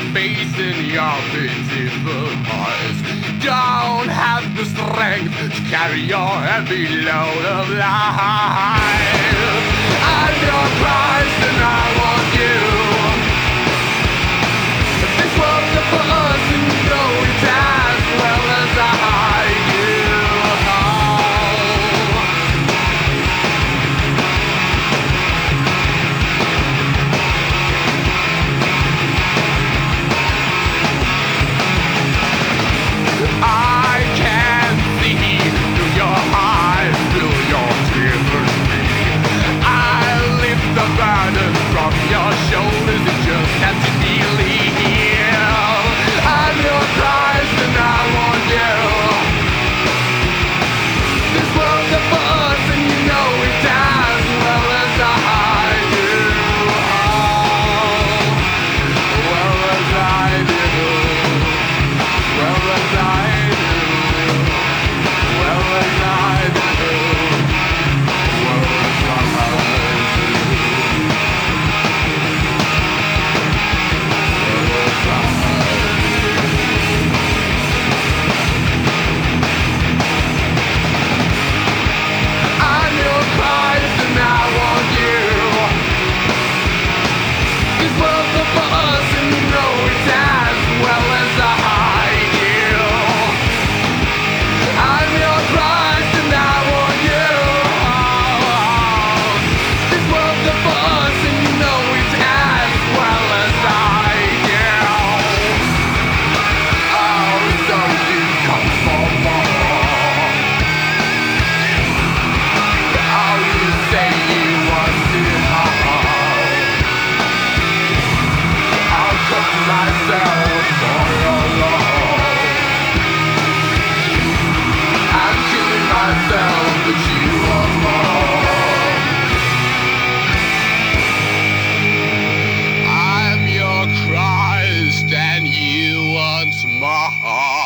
my face in the office is don't have the strength to carry your heavy load of lies. your show. ha ha.